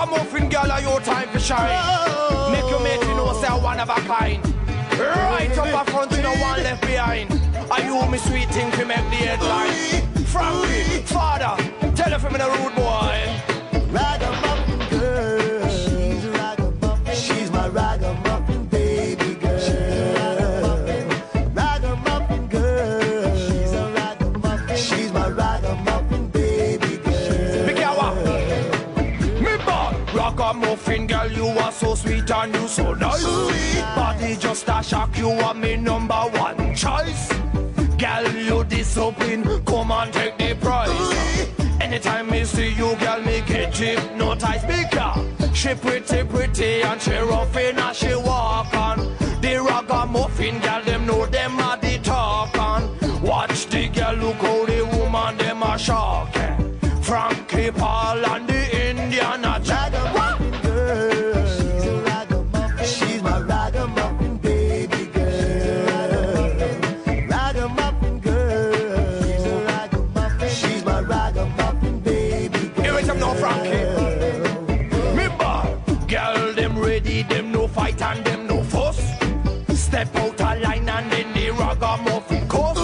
Ragamuffin girl, are your time for shine. Make your mate you know say one of a kind. Right up a front, you know one left behind. Are you me sweet thing to make the headline? Frankie, father, tell her from the rude boy. Ragamuffin Ragamuffin girl, you are so sweet and you so nice. Body just a shock, you are me number one choice. Girl, you discipline, come and take the prize Anytime me see you, girl, me get hypnotized. Because she pretty, pretty and she rough in she walk on. The ragamuffin girl, them know them are the talk on. Watch the girl, look how ready, them no fight and them no fuss. Step out a line and then the ragamuffin cuss.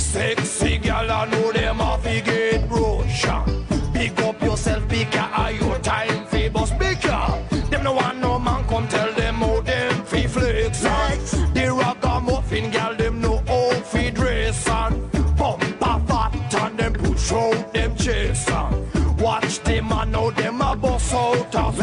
Sexy girl, I know them off get brush. Big up yourself, because are your time bust bigger. Them no want no man come tell them how them fi flex on. The ragamuffin gal, them no how fi dress on. Bumper fat and them push out them chest on. Watch them and know them a bust out of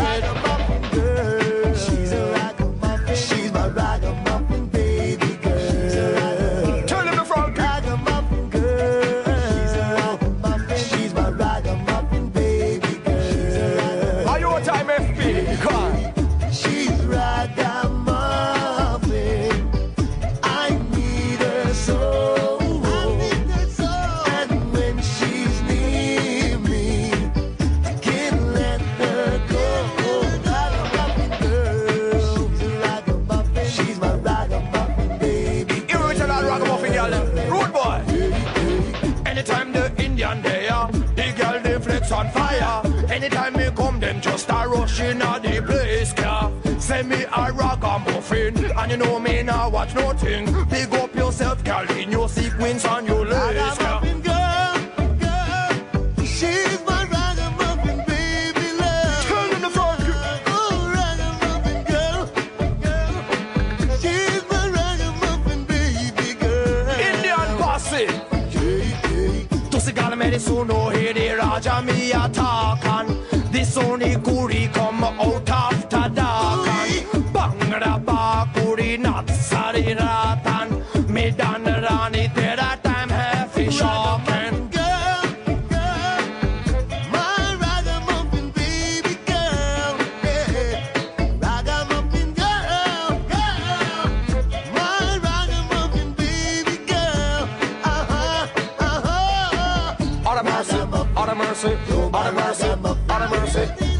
Indian there, the girl they flex on fire. Anytime me come, them just a rush in a the place, car. Send me a ragamuffin, and you know me now watch nothing. To see gal me the suno hear the Raja a talk out after dark out of mercy, out of mercy, out of mercy.